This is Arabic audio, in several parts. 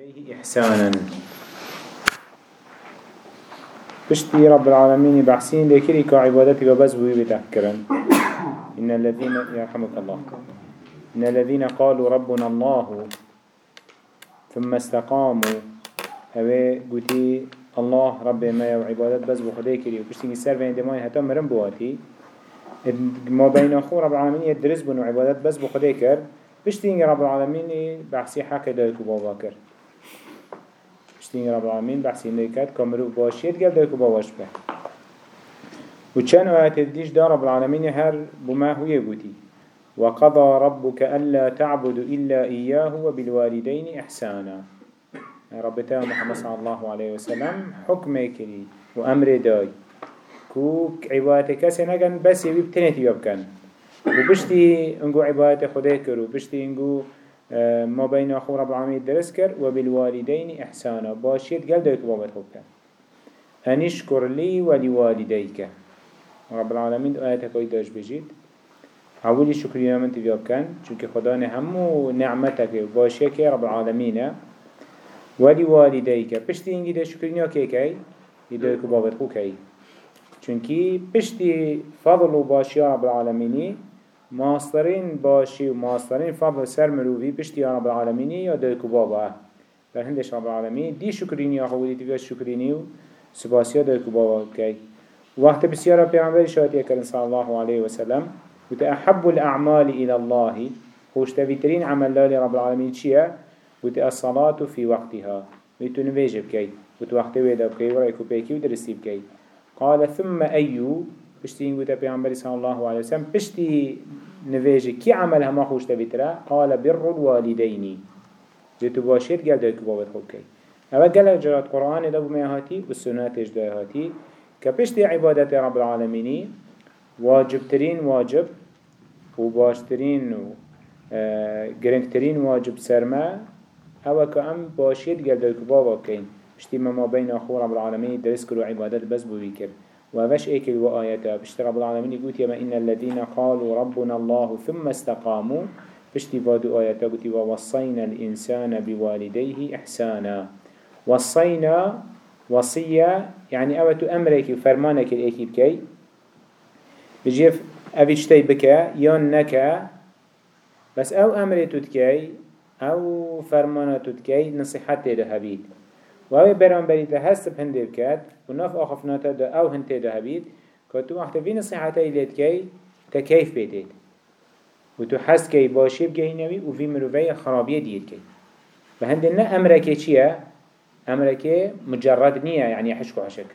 وبوالديه إحسانا. بشتي رب العالمين بحسين لكري كعبادتي وبس بوي بتحكرا إن الذين يرحمك الله. إن الذين قالوا ربنا الله ثم استقاموا هذا قلتي الله رب ما وعبادت بس بخدي كري وبشتي سر بين دمائي هتا مرم بواتي. ما بين أخو رب العالمين يدرس بنو عبادت بس بخدي كر. بشتي رب العالمين بحسي حكي دايكو بابا كر بشتين رب العالمين بحثي نيكات كامرو باشيت قال دايكو باواش به وچان آيات الديش دا رب العالمين هر بما هو يقوتي وقضى ربك ألا تعبد إلا إياه وبالوالدين إحسانا رب تعالى محمد صلى الله عليه وسلم حكم كري وأمر داي كوك عبادتك سنگن بس بتنتي يبكن وبشتي انقو عبادة خده كرو بشتي انقو ما بين أخو رب العالمين درس كر وبالوالدين إحسانا باشيت قال دوك بابت خوب كر أنشكر لي ولوالديك رب العالمين آياتك ويداش بجيت أولي شكريا من تبياب كان چونك خداني همو نعمتك باشيك رب العالمين ولوالديك پشتی اینگی ده شکرینیا که کی؟ ایده که بابت خو کی؟ چونکی پشتی فضل و باشی رب العالمینی ماسترين باشي وماسترين فضل سر مروفي بشتي رب العالمين يا دوكو بابا؟ فهندش رب العالمين دي شكرين يا حولي تبقى شكريني وسباسيا دوكو بابا كي وقت بسيارة بيعنبري شاتي كرن صلى الله عليه وسلم وتأحب الأعمال إلى الله. خوش تفيترين عمل الله رب العالمين شيا وتأ الصلاة في وقتها. وتنفيج بكي وتوقت ويدا بكي ورأيكو بيكي ودرسي بكي قال ثم أيو بشتي ينقوتا بيعنبري صلى الله عليه وسلم بشتي نواجه كي عمل هما خوش تبترا قال بر الوالدين جتو باشيت قال دوك بابت خوب كي اما قال جرات قرآن دابو ميهاتي والسنات اجدوه هاتي كبشتي عبادة رب العالمين واجب ترين واجب وباشترين و گرنگترین واجب سرما أو که ام باشید گل دوک بابا کین بشتی ما بین اخو رب العالمین درس کرو عبادت بس بوی کرد. وفش ايكل وآياته بشت رب العالمين. يقول يما إن الذين قالوا ربنا الله ثم استقاموا. بشتي فادو آياته قلت ووصينا الإنسان بوالديه إحسانا. وصينا وصية يعني أوتو أمرك وفرمانك الإيكي بكي. بجيف أفيشتي بكا. يون نكا. بس أو أمري تتكي أو فرمانة تتكي نصيحتي لهبيد و اوه برانبری ده هست بهنده بکد و ناف آخفناتا ده أو هنده ده هبید که تو وقت وی نصیحتا ایلید که تکیف بیدید و تو حس که باشی بگهی نوی و وی مروفی خرابیه دید که. و هنده نه امرکه چیه؟ امرکه مجرد نیه یعنی حشک و حشک.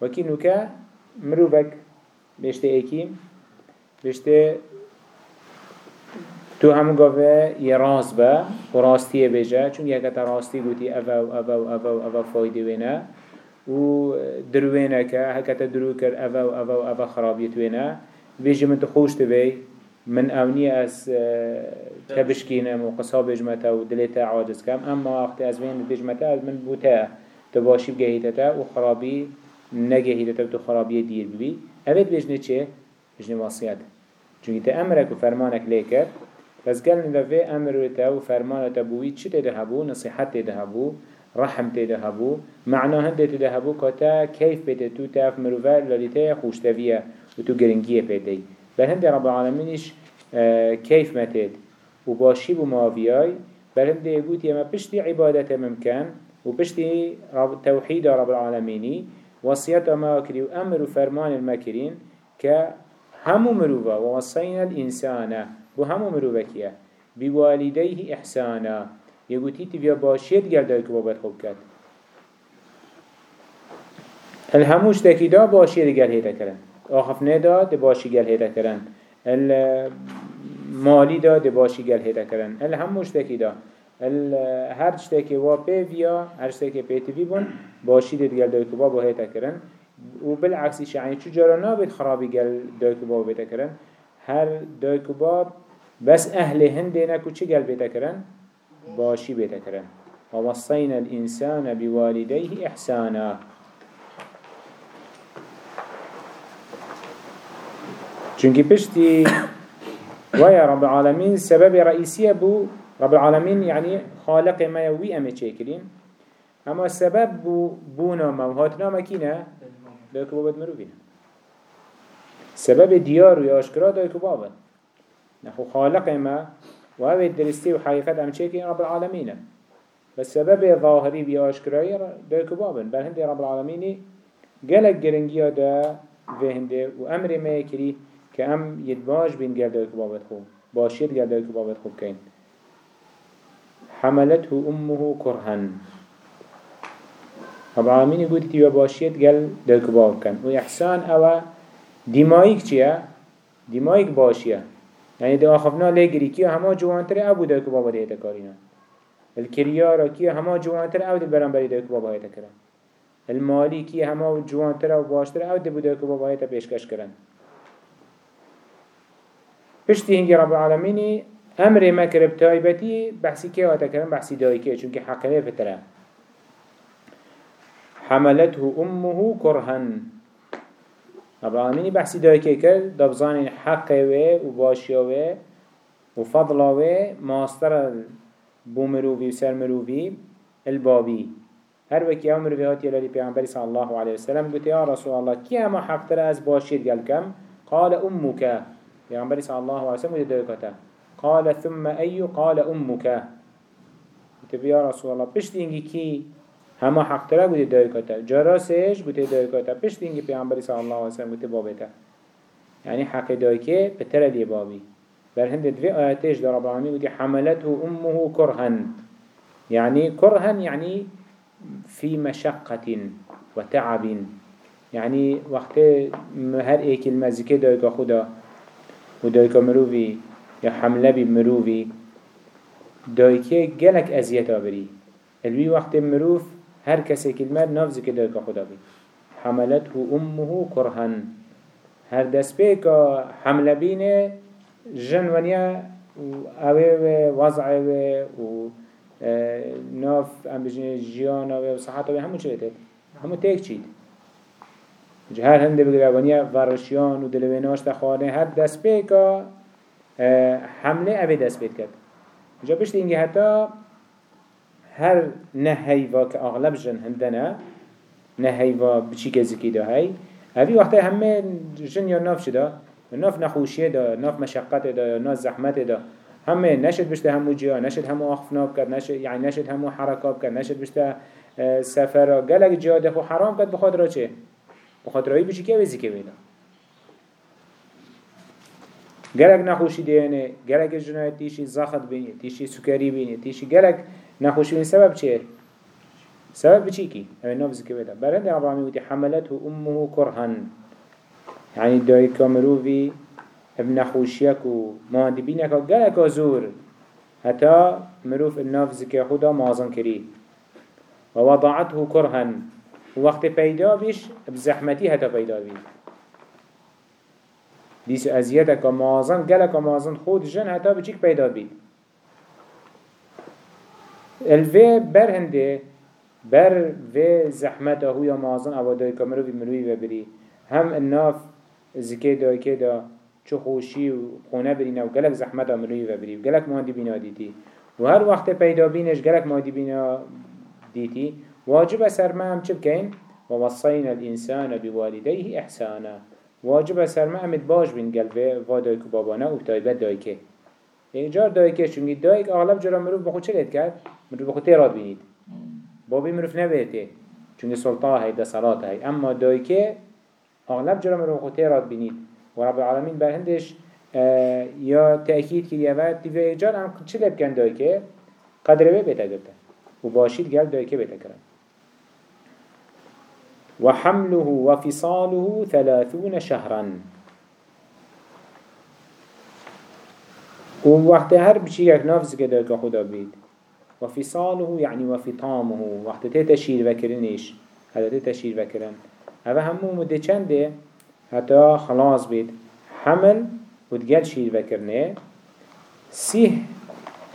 وکی نوکه؟ مروفک بشته ایکیم. بشته تو همون گاوه یه راست با و راستیه بجه چون یکت راستی گوتی اوه و اوه و اوه و اوه فایده وینه. و دروینه که هکت درو کر اوه و اوه و اوه خرابیت وینه. بیجی من تو خوش تبی من اونی از تبشکینم و قصا بجمتا و دلیتا عاجز کم. اما وقتی از وین بجمتا از من بوتا تباشی بگهیتتا و خرابی نگهیتتا و تو خرابی دیر ببی. اوید بجنه چه؟ بجنه وصیت. چون تا امرک و فرمانک لیکر. بس قال نلفي أمرته وفرمانته بوي چه تدهبو نصيحت تدهبو رحم تدهبو معناه هنده تدهبو كتا كيف بده تو تاف مروفا لاليته خوشتوية وتو گرنگيه بده بل هنده رب العالمينش كيف متد وباشي بماوياي بل هنده يقول يما بشتي عبادته ممكن وبشتي رب توحيد رب العالميني وصيته ما أكري وأمر وفرمان المكرين كهمو مروفا ووصينا الإنسان بو همو مروبکیه بی والدیه احسانا یه گوتی تیویا باشید گلدائی که بابت خوب کرد الهموش تکی دا باشید گل هیده کرن آخف ندا ده باشی گل هیده کرن المالی دا ده باشی گل هیده کرن الهموش تکی دا هر چتکی وا پیویا هر چتکی پیتوی بون باشی بون گل دای کباب و هیتا کرن و بالعکسی شعین چو جرنا به خرابی گل دای کباب هيدا هر دای کباب بس أهل هندنا كو چه قل بيتا كرن؟ باشي بيتا كرن ووصينا الإنسان بوالديه إحسانا. چونكي پشتي ويا رب العالمين سبب رئيسية بو رب العالمين يعني خالق ما يوي أمي تشكرين أما السبب بو بونا ما وهاتنا ما كينا دوك بابد مروفين سبب ديار ويا أشكرا دوك بابد نحو خالق ما وهذا الدرستي وحقيقة أم تشكرين رب العالمين بس سبب ظاهري بيا أشكراي دوك بابد بل هندي رب العالمين قالك جرنجيا دا في هندي وأمر ما يكري كأم يدباش بين قال دوك بابد خوب. باشيت قال دوك بابد خوب كين حملته أمه كرها رب العالمين يقول تيوا باشيت قال دوك باب كان وإحسان أو دمائك چيا دمائك باشيا يعني دو أخفنا لقري كيا هما جوانتر أبو دوك بابا ديتا كارينا الكريارة كيا هما جوانتر أو دل برنبري دوك بابا ديتا كران المالي كيا هما جوانتر أو باشتر أو دل دوك بابا ديتا بيشكش كران پشتی هنگی رب العالمینی أمر ما تایبتی بحثی که واتا کرن بحثی دایی که چونکه حقیقه فتره حملته امه کرهن. رب العالمینی بحثی دایی که کرد دبزان حقه و و فضله ماستر بو مروفي و سر مروفي البابي هر وكي أو مروفي هاتي لدي پیغمبر صلى الله عليه وسلم قلت يا رسول الله كي اما حق ترى از باشير قال كم قال أمك پیغمبر صلى الله عليه وسلم قلت دوكتا قال ثم أي قال أمك تبي يا رسول الله بشتي إنجي كي هما حق ترى قد دايكتا جراسيش قد دايكتا بشتي إنجي بيعنبري صلى الله عليه وسلم قد بابتا يعني حق دايكي بترى دي بابي بل هند في آياتيش در رب العالمين حملته أمه كرها يعني كرها يعني في مشقة وتعب يعني وقت هر ايك المزيكي دايكا خدا ودايكا مروفي یا حمله بی مروفی دایکه گلک ازیت آبری الوی وقت مروف هر کسی کلمه نفذ که دایکا خدا بی حملته امه کرهن. هر دست بی که حمله بینه جن ونیا اوه و وضعه و ناف ام بجنه جیان و صحت و همون چه همون تیک چید هر هنده بگره ورشیان و دلویناش تخوانه هر دست بی که حمله اوه دست بید کرد. جا بشت اینگه حتی هر نهیوا که اغلب جن هندنا نهیوا بچی که زکی دا هی. اوی وقتی همه جن یا ناف شده ناف نخوشیه دا ناف مشقت دا ناف زحمت دا. همه نشد بشته همو جیا نشد همو آخفناب کرد نشد يعني نشد همو حرکاب کرد نشد بشته سفر گلک جیا دخو حرام کرد بخاطر را چه؟ بخاطر رایی بچی که وزی که بیده گلک نخوشی دینه گلک جنایت تیشی زخط بینی تیشی سکری بینی تیشی گلک نخوشی سبب چیه؟ سبب بچی کی؟ اوه نفذ که بده برند رب حملته امه کرهن. يعني داي كامروفي ابن خوشيك و ماندي بينك گلك زور. حتى مروف النفز كي خدا مازن كري ووضعته كرها وقت پیدا بيش بزحمتي حتى پیدا بيش دیس ازیت که که مازن خود جن حتی بچیک پیدا بید الوی بر هنده بر و زحمت هو یا مازن اوادای که مروی مروی ببری هم الناف زکی دای که دا چو خوشی و خونه برینه و گلک زحمت مروی ببری و گلک مادی بینا دیتی و هر وقت پیدا بینش گلک مادی بینا دیتی واجب سر ما هم چه بکن ووصينا الإنسان بوالديه إحسانا واجب سر ما امید باش بین قلبه و دایک و بابانه و تایبت دایکه یک جار دایکه چونگی دایک اغلب جرا مروف بخود چه کرد؟ مروف بخود تیراد بینید. بابی مروف نبیده چونگی سلطه هی ده صلاة هی. اما دایکه اغلب جرا مروف بخود تیراد بینید. و رب العالمین بر هندش یا تأکید کریه و تیوه یک جار هم چه لید کن دایکه؟ قدره بیتا گرده و باشید گل دایکه بیتا کرد. وحمله وفصاله ثلاثون شهرا ووقت هر بشي يك نفس كده كخدا بيت وفصاله يعني وفطامه. وقت تتشير وكرنش هذا تتشير وكرن هذا همو مدة چنده؟ حتى خلاص بيت حمل وتقل شير وكرنه سيه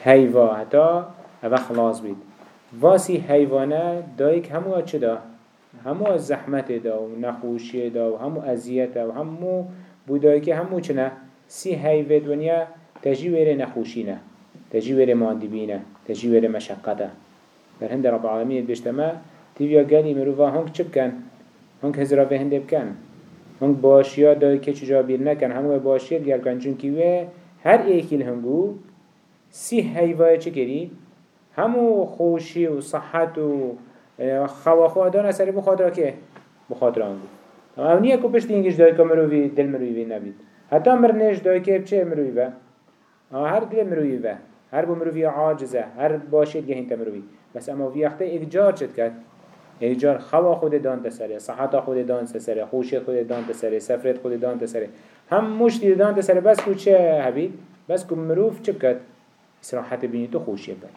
هيوا حتى هذا خلاص بيت واسي هيوانا دايك همو چه همو از زحمت دا و نخوشی دا و همو ازیت و همو بودایی همو چنه سی هیوید ونیا تجی ویره نخوشی نه. ماندي تجیور مشقته بر هند رب العالمین بشتما تیویا گلی مروفا هنگ چپ کن هنگ هزرا به هنده بکن هنگ باشیا دای که چجا بیر نکن همو باشیا دیگر کن چون که هر ایکیل هنگو سی حیوه چه کری؟ همو خوشی و صحت و خواخوا سری اثر بخاطره که بخاطره هنگو اما نیه که پشت اینگیش دای که مروفی دل مروفی نبید حتی مرنش دای که چه مروفی هر دل مروفی هر بو مروی عاجزه هر باشید گهین تمروی بس اما وی وقت اگجار چد کرد؟ اگجار خوا خود دان تسره صحت خود دان تسره خوشی خود دان تسره سفرت خود دان تسره هم مشتی دان تسره بس کو چه هبید بس کو مروف چه کرد استراحت بینی تو خوشی بد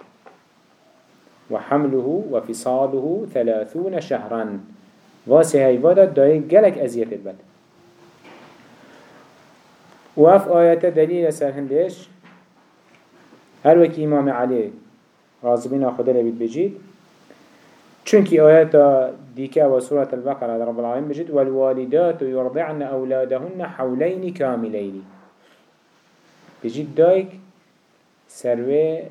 وحمله وفصاله ثلاثون شهرا واسه هيوادا داي جلك أزيت بد. وف آيات دليل سر هندش هر وكي إمام علي رازبين خدا لبيت بجيد چونكي آيات ديكا وسورة البقرة رب العالمين بجيد والوالدات يرضعن أولادهن حولين كاملين بجيد دايك سروه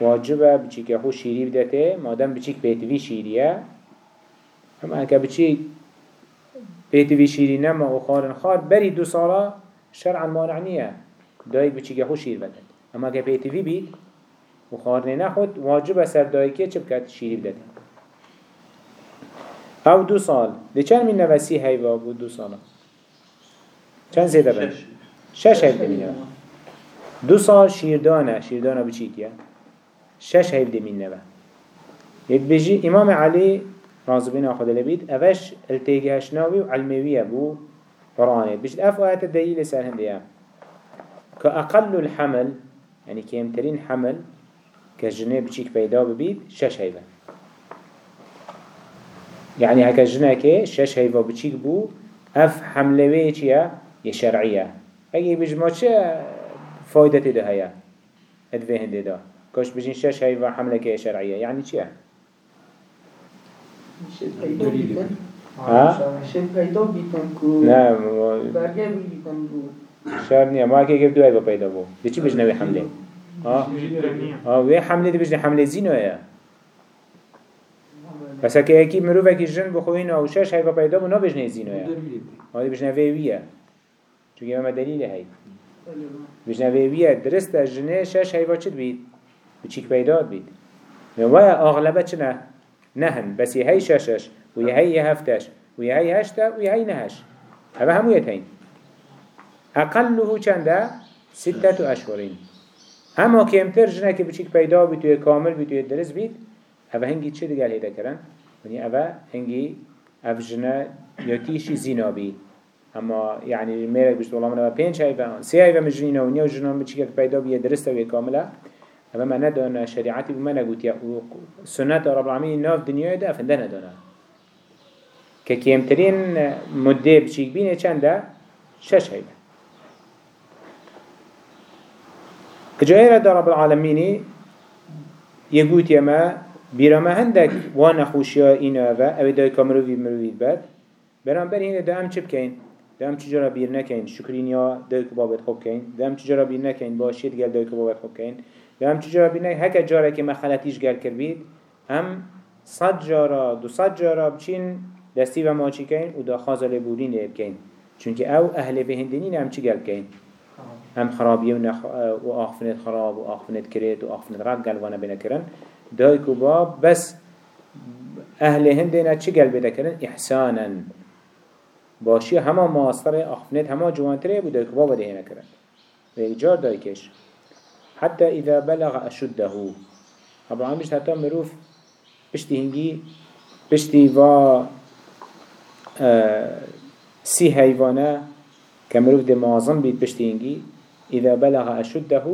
واجبه بچيك خو شيري بدته مادام بچيك بيتوي شيريه هم اگه بچيك بيتوي شيري نما و خارن خار بري دو سالا شرعا مانع نيه دايك بچيك خو شير بدته اما اگه بيتوي بيت و خارن نخود واجب سر دايكه چه بكت شيري بدته أو دو سال. ده چند من نوسی هیوا بود؟ دو سالا چند زیده بند؟ شش. هیوه من دو سال شیردانه. شیردانه بچیتیه شش هيفد من نبا يتبجي إمام علي رازبين أخذ لبيت أفش التيجهش ناوي وعلموية بو قرآن بجد أف آيات الدليل سهل ديا كأقل الحمل يعني كيمترين حمل كجنة بشيك بيدا ببيت شش هيفا يعني هكا جنة كي شش هيفا بشيك بو أف حملوية چيا يشرعية أجي بجمع چه فايدة ده هيا ادفهن ده ده كاش بجين شش هاي حملة كي شرعية يعني چيه؟ ها؟ نه برگه بیتن کو؟ شر نیه. ما که گفت دو هاي پیدا بو. دی چی بجنوی حمله؟ آه وی حمله بجنه حمله زینو هیا پس اکی اکی مروف اکی جن بخوین و شش هیفا پیدا بنا بجنه زینو هیا آده بجنه وی ویه. چونکه امه دلیل هی. بجنه وی ویه درست جنی شش هیفا چید بید بچیک پیدا بید و اغلبه چنه نهن. بسی هی ششش و یه هی هفتش و یه هی هشته و یه هی نهش. همه همو اقل نهو چنده؟ ستت اشهرین اما كمتر جنه که بچيك پیدا بيت ويا كامل بيت ويا درس بيت هذا هنگي چه دقال هيدا کرن؟ وني هذا هنگي اف جنه يتيشي زينا بي اما يعني ميرك بشت والله من هذا بينش هيفا سي هيفا مجنينه ونيو جنه بچيك پیدا بيا درسته ويا كامله اما ما ندانا شريعتي بما نقول يا سنة رب العالمين ناف دنيا ده افنده ندانا ككيمترين مدة بشيك بينه چنده؟ شش هيدا اجای رد رب العالمینی یگوت یما بیرما هندک وان خوشیا این و اوی دای کامروی مروید بد. برام بر این دام چپ کن، دام چجورا بیر نکن شکرین یا دای بابت خوب کن دام چجورا بیر نکن باشید گل دای که بابت خوب کن دام چجورا بیر نکین؟ هک جاره که مخلطیش گل کردید هم صد جارا دو صد جارا بچین دستی و ماچی کن، و دا خازل بودین لیب کن، چونکه او اهل بهندنی هم چی گل کن. هم خرابیه و, نخ... و آخفنت خراب و آخفنت کرید و آخفنت رد گلوانه بینه کرن دای کبا بس أهل هندنا چی گل بیده کرن احسانا. باشی همه ماستر آخفنت همه جوانتره بود دای کبا بده هنه کرن و یک جار دای کش. حتى إذا بلغ أشده. رب العالمين بشت حتى مروف بشتي هنجي بشتي و سي هيوانا كمروف دي معظم بيت بشتي هنجي إذا بلغ أشده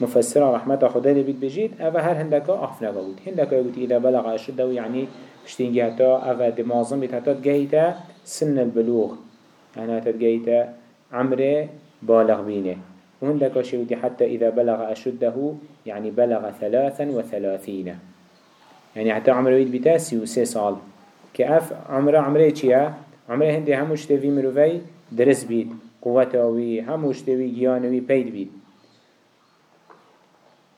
مفسرة رحمة خدا دي بيت بجيت أفا هل هندك أخفنا بود هندك يقول إذا بلغ أشده يعني بشتي هنجي حتى أفا دي معظم بيت تجيتا سن البلوغ. يعني حتى تجيتا عمره بالغ بينه وهندك شيء حتى إذا بلغ أشده يعني بلغ ثلاثا وثلاثين يعني حتى عمره يد بتاسي وسي صال كأف عمره عمره چيا عمره هندي هموش تفي مروفي درس بيد قوته وي هموش تفي جيانوي بيد بيد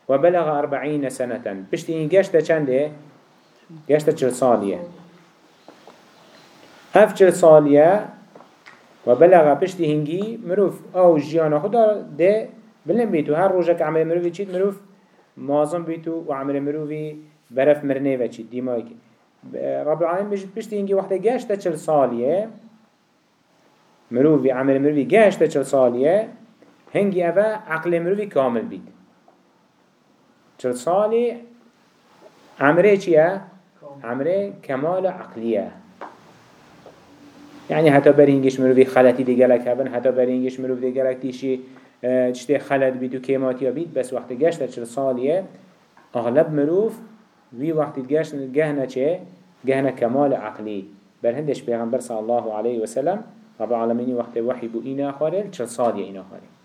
وبلغ أربعين سنة بشتي إن جشت چنده جشت چل صالية هف چل صالية وبلغ بشتي هنجي مروف أو جيانا خدا ده بلن بيتو هر روجك عمل مروفي چيت مروف مازم بيتو وعمل مروفي برف مرنه و چيت ديمايك رب العالمين بجد بشتي هنجي وقت جشت چل صالية مروی عمل مروری گشت چه سالیه هنگی اوه عقل مروری کامل بید چه سالی عمره چیه؟ عمره کمال عقلیه یعنی حتی بر هنگیش مروفی خلطی دیگرک هبن حتی بر هنگیش دیگه دیگرک تیشی چطه خلط بید و کیماتیا بید بس وقت گشت چه سالیه اغلب مروف وی وقتی گشت گهنه چه؟ گهنه کمال عقلی بر هندش پیغمبر صلی الله علیه و وسلم رب العالمين وقت وحي بو اينا خارل چل ساليه اينا خارل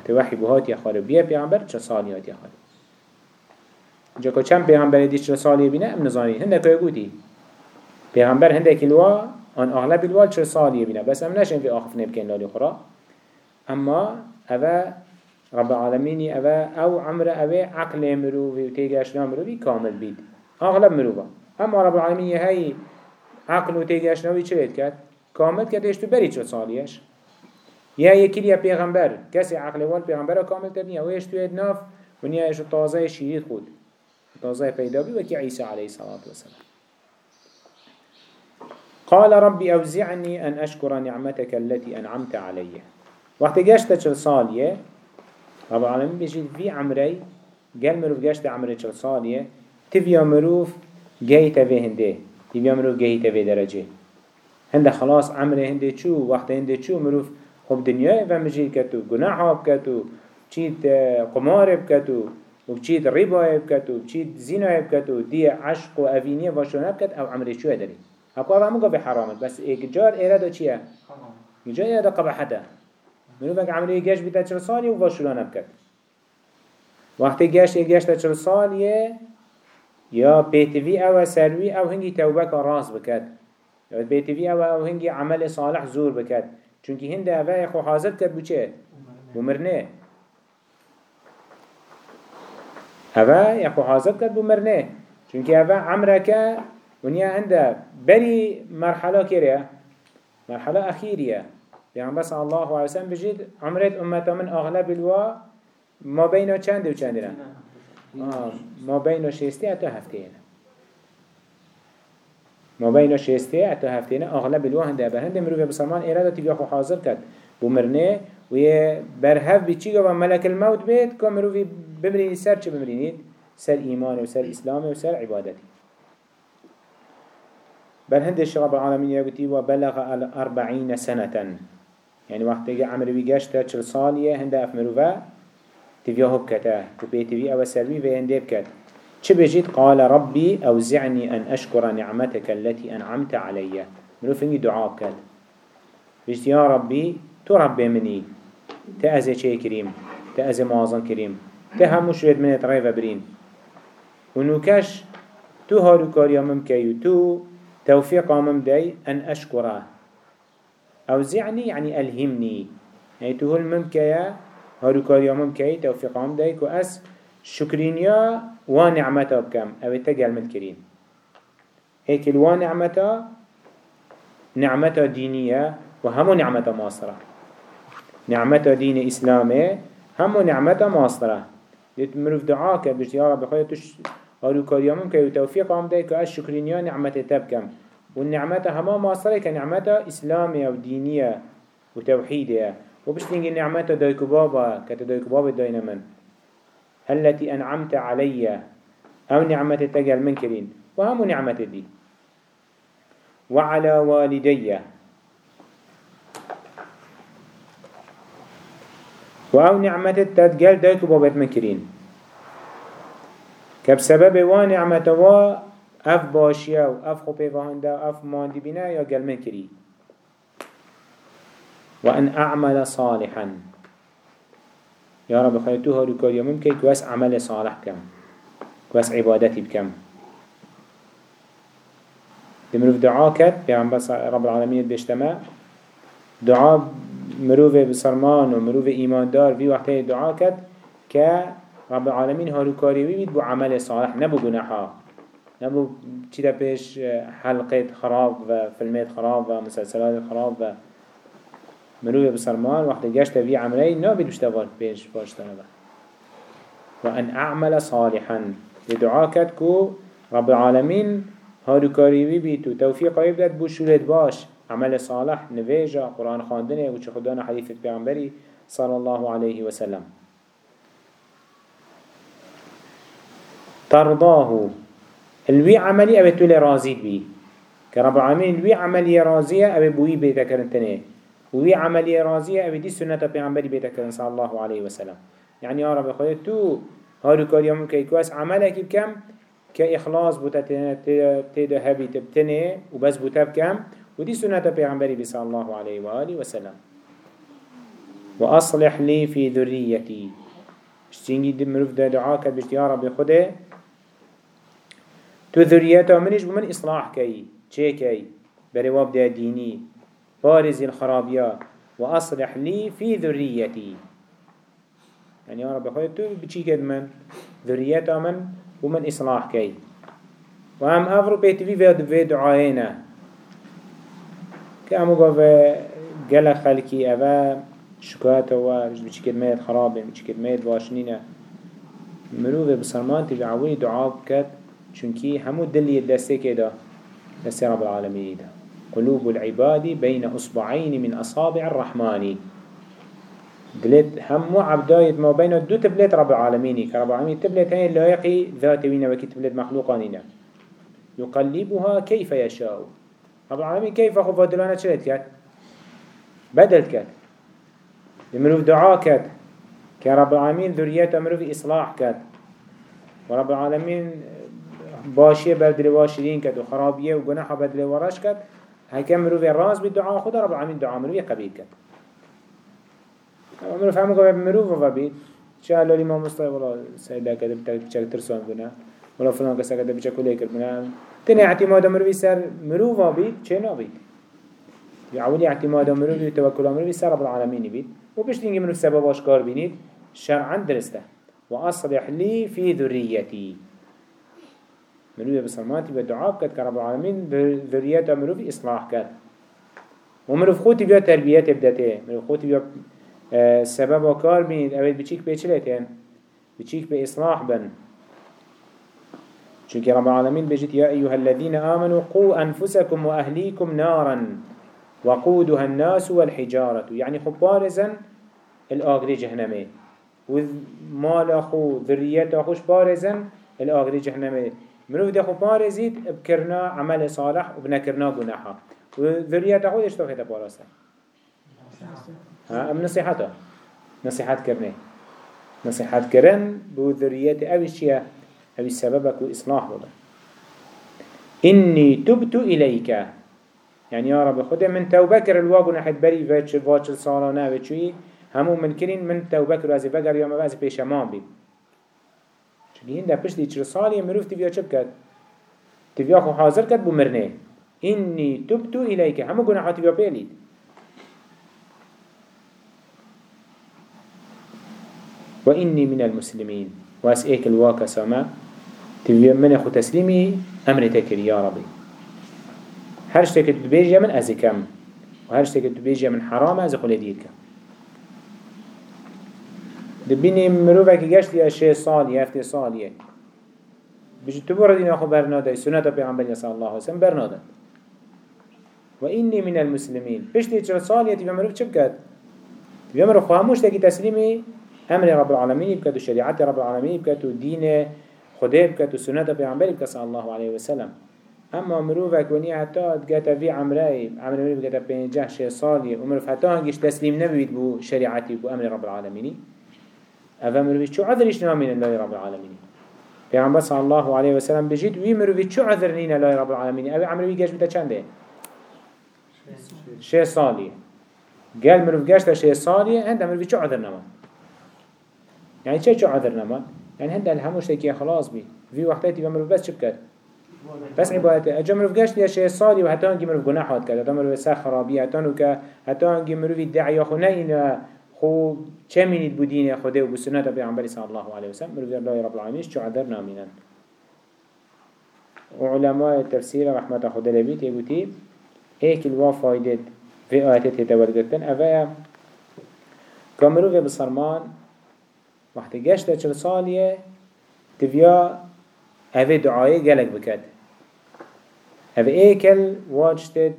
وقتی وحی بهات یا خاره بیه پیغمبر چه سالی هات یا خاره جا که چند پیغمبر دی چه سالی بینه ام نزانی. هنده که گوتی پیغمبر هنده کلوا آن اغلب الوال چه سالی بینه. بس ام نشن فی آخف نبکن لالی خورا. اما اوه رب العالمینی اوه أو عمر اوه عقل مروفی و تیگش مروفی کامل بید. اغلب مروفا اما رب العالمینی هی عقل و تیگش ناوی چه ایش تو بری چه سالیش یا یکی دیا پیغمبر کسی عقل وال پیغمبر کامل تر نیه و ایش توی ناف و نیه ایش تازه شیرید خود. تازه پیدا بی وکی عیسی علیه الصلاة والسلام قال ربي أوزعني أن أشكر نعمتك التي أنعمت علي وقت جاشت چل صالية رب العالمين بيجي في عمري قال مروف جاشت عمري چل صالية تفيا مروف جاي تفي هنده تفيا مروف جاي تفي درجة. هنده خلاص عمري هنده چو وقت هنده چو مروف خب دنیای و مجید کتو گناه بکتو چید قمار بکتو و چید ربا بکتو چید زنا بکتو دی عشق و اوینیه واشونه بکت أو عمری شوه داری اكو هذا مو بحرامت بس إيجار إرادة چيه؟ إيجار إرادة قبحته. منو بك عملية جاش بتا چل سالي و واشلانه بكت وقتی گشت گشت چل سالیه یا بیتوی أو سروی أو هنگی توبه که راس بکد یا بیتوی او او هنگی عمل صالح زور بکد. چونکی هنده اوه خو حاضر کرد بو چه؟ بو مرنه. اوه خو حاضر کرد بو مرنه. چونکی اوه عمره که ونیا هنده بری مرحله کره مرحله اخیریه. پیغمبر صلی الله علیه وسلم بجید عمرت امتا من اغلب الوا ما بین چند و چند نه ما بین شیستی اتا هفته ما بين شيسته حتى هفتينا أغلب الواحد ده بهند مروفه بسلمان إرادة تبقى خو حاضر كد بمرنه ويه برهف بيچيگا و ملك الموت بيت كو مروفي بمريني سر چه بمرينيد سر إيمان و سر إسلام و سر عبادتي بل هند الشغب العالمين يقولي وبلغ أربعين سنة يعني وقت تيجي عمر بيجاشتا چل صالية هند أف مروفه تبقى هب كتا و بيتبي أو سروي في هنده بكت چه قال ربي أوزعني أن أشكر نعمتك التي أنعمت علي. منو دعاء كد بجيت يا ربي تو مني تأزي شيء كريم تأزي معظم كريم تهم شويت من طريف برين ونوكش تو هارو كاريا ممكي تو توفيق ممدي أن أشكره أوزعني يعني ألهمني يعني تو هل ممكي هارو كاريا ممكي توفيق ممدي كو أس شكرينيا ونعمتا بكم أو تقل متكرين هيك الوان نعمتا دينية وهمو نعمتا ماصرة نعمتا دين إسلامي همو نعمتا ماصرة مروف دعاك بجد يا رب خير تش هارو كاريامم كي وتوفيق عم دايك اش شكرينيا نعمتا تبكم والنعمتا هما ماصرة كنعمتا إسلامية ودينية وتوحيدية وبشتنجي نعمتا دايكو بابا كتا بابا داينا من التي أنعمت علي أو نعمة تجل من كرين وهم نعمة دي. وعلى والدي. وأو نعمة تتجل دايك بابت من كرين كبسبب ونعمة و أف باشيا و أف خبي فهندا أف ماندي بنا يا من كرين وأن أعمل صالحا. يا رب خيرتو هارو كاريا ممكن كواس عمل صالح كم كواس عبادتي بكم دمروف دعاء كت بس رب العالمين بيشتمع دعاء مروف بسرمان ومروف إيمان دار في وقته دعاء كت ك رب العالمين هارو كاري بيت بو عمل صالح نبو جناحا نبو چیتا پیش حلقه خراب و فیلمات خراب و مسلسلات خراب و مروی بسرمان وقت گشت في عملی نابید بشتوال پیش باشتانه و ان اعمل صالحا. لدعا کد کو رب العالمين هارو كاريوي بيتو توفيق يبدأ بو شولد باش. عمل صالح نفيجا قرآن خاندنه وچه خدانا حديث پیغمبري صلى الله عليه وسلم ترضاه. الوي عملي أبي تولي رازيد بي كرب العالمين الوي عملي رازية أبي بوي بيتكرن تنه وي عملي رازية أبي دي سنة پیغمبري بيتكرن صلى الله عليه وسلم يعني يا رب خدي تو هارو كاريوم كيكواس عملك بكم كإخلاص بوتا تيدا هبي تبتنه وبس بوتا بكم ودي سنة پیغمبري بي صلى الله عليه وآله وسلم وأصلح لي في ذريتي اشتينجي دي مروف دا دعاك بشت يا رب خده تو ذريته منش بمن إصلاح كي چه كي برواب دا ديني بارز الخرابيات وأصلح لي في ذريتي. يعني يا رب خده تو بچي كد من؟ ذريته من ومن إصلاح كي. وهم أفرو بيتفي في دعائنا. كأمو قف قال خلقي أبا شكاته و بچی کلمات خرابه بچی کلمات واشنینه مروه بسرمان تبع عوی دعا بکد چونكي همو دلي دسته كده دسته رب العالمين ده قلوب العباد بين أصبعين من أصابع الرحمن. دلت همو عبدايت ما بين دو تبلت رب العالمين. كرب العالمين تبلت هاي اللايقي ذات وين وكي تبلت مخلوقانين يقلبها كيف يشاء. رب العالمين كيف خفا دلانا شريت كات؟ بدل كات. المروف دعاء كات. كرب العالمين ذريات مروف إصلاح كات. ورب العالمين باشيه بدل واشرين كات وخرابية وجناح بدل وراش كات. هكا مروف راس بالدعاء خدا رب العالمين دعاء مروف قبيل كات مروف همو قبل مروف وفبيت شاء الله الإمام مصطفى والله سيدا كده بتشك ترسون بنا. ولا فلان كسا كده بتشك كليك بنا. تاني اعتماد مروف سر مروف وبيت چه نبيت يعودي اعتماد مروف توكل مروف سر رب العالمين بيت. وبشتينجي منو سبب اشكار بينيد شرعا درسته. وأصلح لي في ذريتي. منو بسلماتي بدعاء كد كرب العالمين ذريته منو في إصلاح كد ومنو في خوتي بيا تربية بدته منو في خوتي بيا آه سبب وكار بينيد أبد بچيك بيچلتين بچيك بإصلاح بن. چونك رب العالمين بجد يا أيها الذين آمنوا قوا أنفسكم وأهليكم نارا وقودها الناس والحجارة. يعني خبارزا الآغري جهنمي ومال أخو ذريات أخوش بارزا الآغري جهنمي منو ده خو بارزيد بكرنا عمل صالح وبنكرنا جناحا وذريات أخو إيش تفيد بارسا ها أم نصيحته؟ نصيحات كرنه نصيحات كرن بو ذريات أو السببك وإصلاح بدا إني تبت إليك. يعني يا رب خده من توبكر الواقع نحت بري فاتش فاتش الصالانة وچوي همو من كرين من توبكر وازي بقر يوم وازي بيشمان بي. چونكي هنده پشت چر صالي مروف تبيا چه بكت تبيا خو حاضر كت بمرنه إني تبت إليك همو گناحات تبيا بيليد وإني من المسلمين واسئك الواقع سما تبيا من خو تسليمي أمر تكري يا ربي هر شتك تبيجي من أزكم وهر شتك تبيجي من حرام خلي ديركم دبینی مروفه که گشت یا شه سال یا هفته سال یه بجی تو برد این آخو برناده سنت پیغمبر صلی الله وسلم برناده. و اینی من المسلمین. پشتی چرا سال یه تیبه مروف چه بکد؟ تیبه مروف خاموش تاکی تسلیمی أمر رب العالمین بکد و شریعت رب العالمین بکد و دین خدا بکد و سنت پیغمبر بکد صلی الله علیه وسلم. اما مروفك وني حتى تقاتا في عمري عمر مروف قاتا بينجاه شيء صالي ومروف حتى هنجيش تسليم نبيت بو شريعتي بو أمر رب العالمين أفا مروفي شو عذرش نامين الله رب العالمين؟ پیغمبر صلی الله علیه و سلم بجید وی مروی چو عذر نینه لای رب العالمین اوی عمروی گشت بیتا چنده؟ شه سالیه قال مروف گشت شه سالیه هند مروی چو عذر نما يعني چه چو عذر نما؟ يعني هند الهموش تكيه خلاص بي. في وقتاتي بمروف بس چه بكت؟ بس عبادته أجا مروف گشت یا شه سالی و حتی انگی مروف گناحات کرد حتی مروف سر خرابی حتی انگی مروف دعی خونه این خو چه منید بو دین خوده و بو سنت الله علیه وسلم مروف الله رب العالمین چو عذر نامینن وعلماء التفسير رحمة خدا لبيت يقولي هيك الوا فايدة في آيات تتولدتن أفا كامرو في بصرمان وقت جشت چل سالية تفيا أفا دعاية جلق بكت أفا ايكل واجتد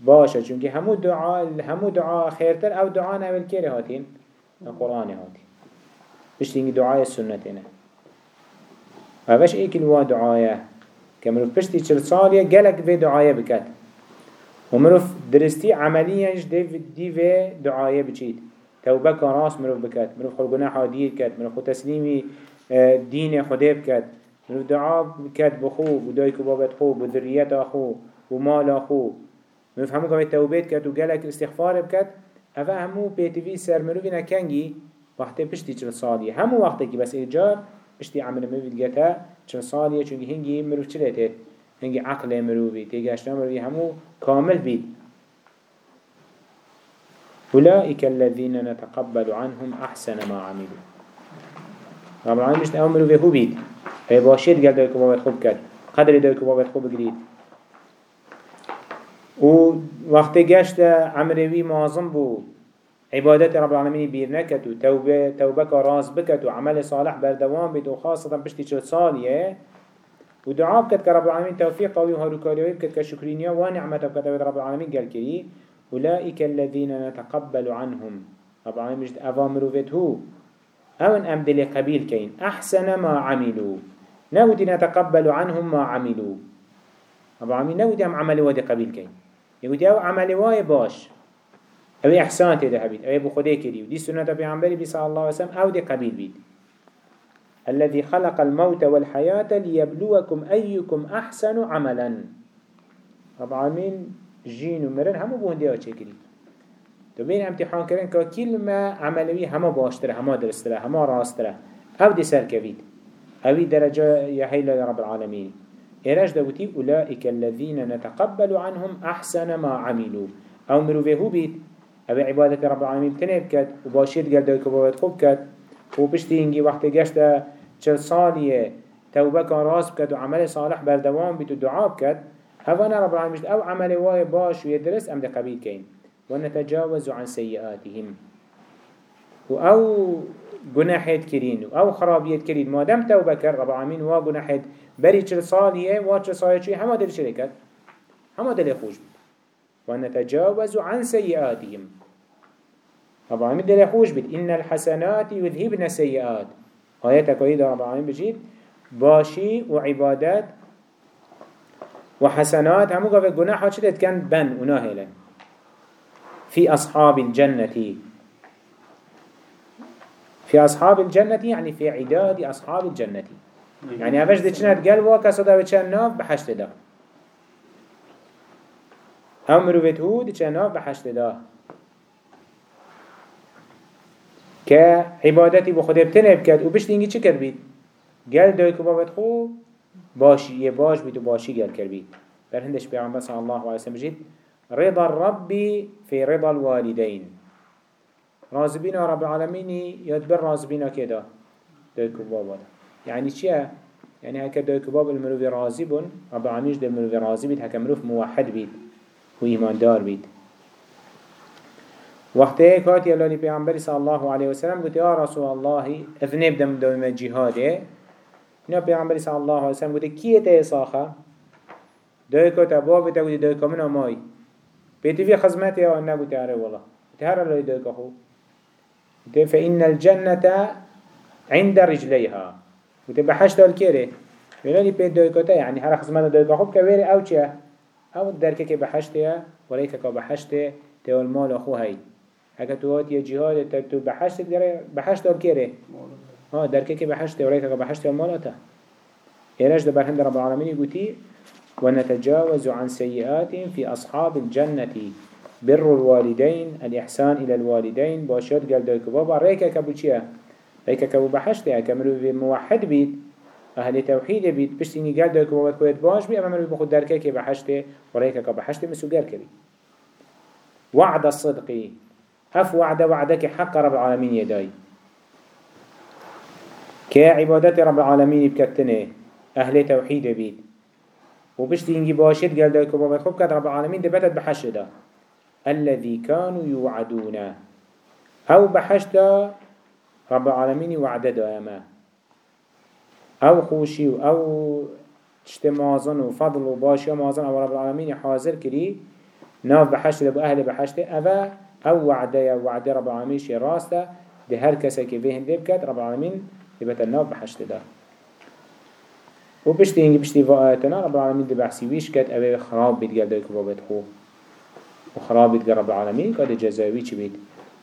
باشا چونك همو دعاء همو دعاء خيرتر أو دعاء نعمل كيري هاتين القرآن هاتين بشتيني دعاء السنة أفاش ايكل وا دعاية كمروف بشتي چل سالية جلق في دعاية بكت ومروف درستي عمليا دي دي في دعاية بچيت توبه كراس مروف بكت مروف خل گناح دير كت مروف خل تسليمي آه، دين خده بكت مروف دعا بكت بخو بدايك بابت خو بذريت أخو ومال أخو. مروف همو كمي توبيت كت وجلق استغفار بكت أفا همو بيتي سر مروفنا كنجي وقت بشتي چل سالية همو وقت كي بس إيجار بشتي عمل مروف جتا چل سالية چونك هنگي مروف چلته هنگي عقل مروفي تيجاشنا مروفي همو كامل بيت أولئك الذين نتقبل عنهم أحسن ما عملوا. رب العالمين مش نأمروا به بيت هي باشيت قال دوكو بابت خوب كد قدر دوكو بابت خوب قريد و وقت جشت عمروي معظم بو عبادت رب العالمين بير نكت و توبه توبه راس بكت و عمل صالح بردوام بيت و خاصة بشتي چل ساليه و دعا بكت كرب العالمين توفيق قوي وهاروكاريوي بكت كشكرينيا ونعمة بكت رب العالمين قال كري أولئك الذين نتقبل عنهم رب العالمين مجد أفامرو هو أون أم دلي قبيل كين أحسن ما عملوا نودي نتقبل عنهم ما عملوا رب العالمين نودي أم عملوا ودي قبيل كين يقول أو عملوا واي باش. أو إحسان تده حبيت أو يبو خده كريو دي سنة بيعنبري بي صلى الله عليه وسلم أو دي قبيل بيت الذي خلق الموت والحياة ليبلوكم أيكم أحسن عملا. رب العالمين جين ومرن همو بوهن ديها چه كري تو بين امتحان كرن كا كلمة عملوي هما باشتره هما درستره هما راستره. أو دي سر كفيد اوي درجة يحيل رب العالمين إراج دوتي أولئك الذين نتقبل عنهم أحسن ما عملوا. أو مروفه بيت أبي عبادة رب العالمين تنب كد وباشير قال دوك وبابت خوب كد وبشتي هنجي وقت جشت چل سالية توبة كان راس بكد وعمل صالح بردوام بيت ودعاء بكد هفانا رب العالمين أو عمل واي باش ويدرس ده قبيل كين. ونتجاوز عن سيئاتهم. و أو جناحيت كرين أو خرابيت كرين ما دام توبة كر رب العالمين وا بري چل صاليه وا چل صاليه چي هما دل شركت هما دل خوش بيت ونتجاوز عن سيئاتهم رب العالمين دل خوش بيت إن الحسنات يذهبن سيئات آياتك وإذا رب العالمين بجيت باشي وعبادات وحسنات همو قفل قناحة شدت كان بن. وناهلا في أصحاب الجنة في أصحاب الجنة يعني في عداد أصحاب الجنة يعني یعنی اوش دي چند گل واکسا دا چند ناف بحشت دا هم مروفت هو دي چند ناف بحشت دا که عبادتی به خود ابتنب کرد و بشت اینگی چه کرد بید؟ گل دای که بابت خو باشی یه باش بید و باشی گل کرد بید. بر هندش پیغمبر بس الله علیه وسلم جید رضا ربی فی رضا الوالدين رازبین رب العالمینی یاد بر رازبین که دا؟ دای که يعني چيه يعني هكا دوي كباب المروفي رازبون رب العالمين جد المروفي رازي بيت هكا مروف موحد بيت هو إيمان دار بيت وقت هيك هات يلالي پیغمبر صلى الله عليه وسلم قلت يا رسول الله اذنب دم دوم جهاده اینا پیغمبر صلى الله عليه وسلم قلت كيه تيه صاخه دوی که تباب تا قلت دوی که من مای. بيتي في خزمتي أو أنا قلت اره والله قلت هر اللي دوی که فإن الجنة عند رجليها. قلت بحشت الكيري بينالي بيت که يعني هر خزمت دوی که خو كويري أو چه أو دركه که بحشته وليك که بحشته تيول مال أخو هاي. هكا توات يا جهاد تو بحشت داره بحشت الكيري ها دركه که بحشت وليك که بحشت المالاته إيراج ده برهند رب العالمين يقولي ونتجاوز عن سيئات في أصحاب الجنة. بر الوالدين الإحسان إلى الوالدين. باشيات قال دوك بابا ريكا كبو چيا ريكا كبو بحشتها كمرو موحد بيت أهل توحيد بيت بشتيني قال دوك بابا كويت باش بي أما مرو بخود دركا كي بحشته وريكا كبحشته مسو قال كبي وعد الصدق اف وعده وعدك حق رب العالمين يداي كعبادة رب العالمين بكتنه أهل توحيد بيت وبشتي إنجي باشد قال دايكو بابا خوب كات رب العالمين دبتت بحشده الذي كانوا يوعدون أو بحشده رب العالمين وعده دائما أو خوشي أو اجتماعزن وفضل وباشي ومازن أو رب العالمين حاضر كري ناف بحشته بأهل بحشته أفا أو وعده وعده رب العالمين شي راسته ده هر كسا كيفين دبكت رب العالمين يبقى الناف بحشته ده وبشتي هنجي بشتي فآياتنا رب العالمين دي بحسي ويش كت أبي خراب بيت قال دايكو بابت خو وخراب بيت رب العالمين قد جزاوي بيت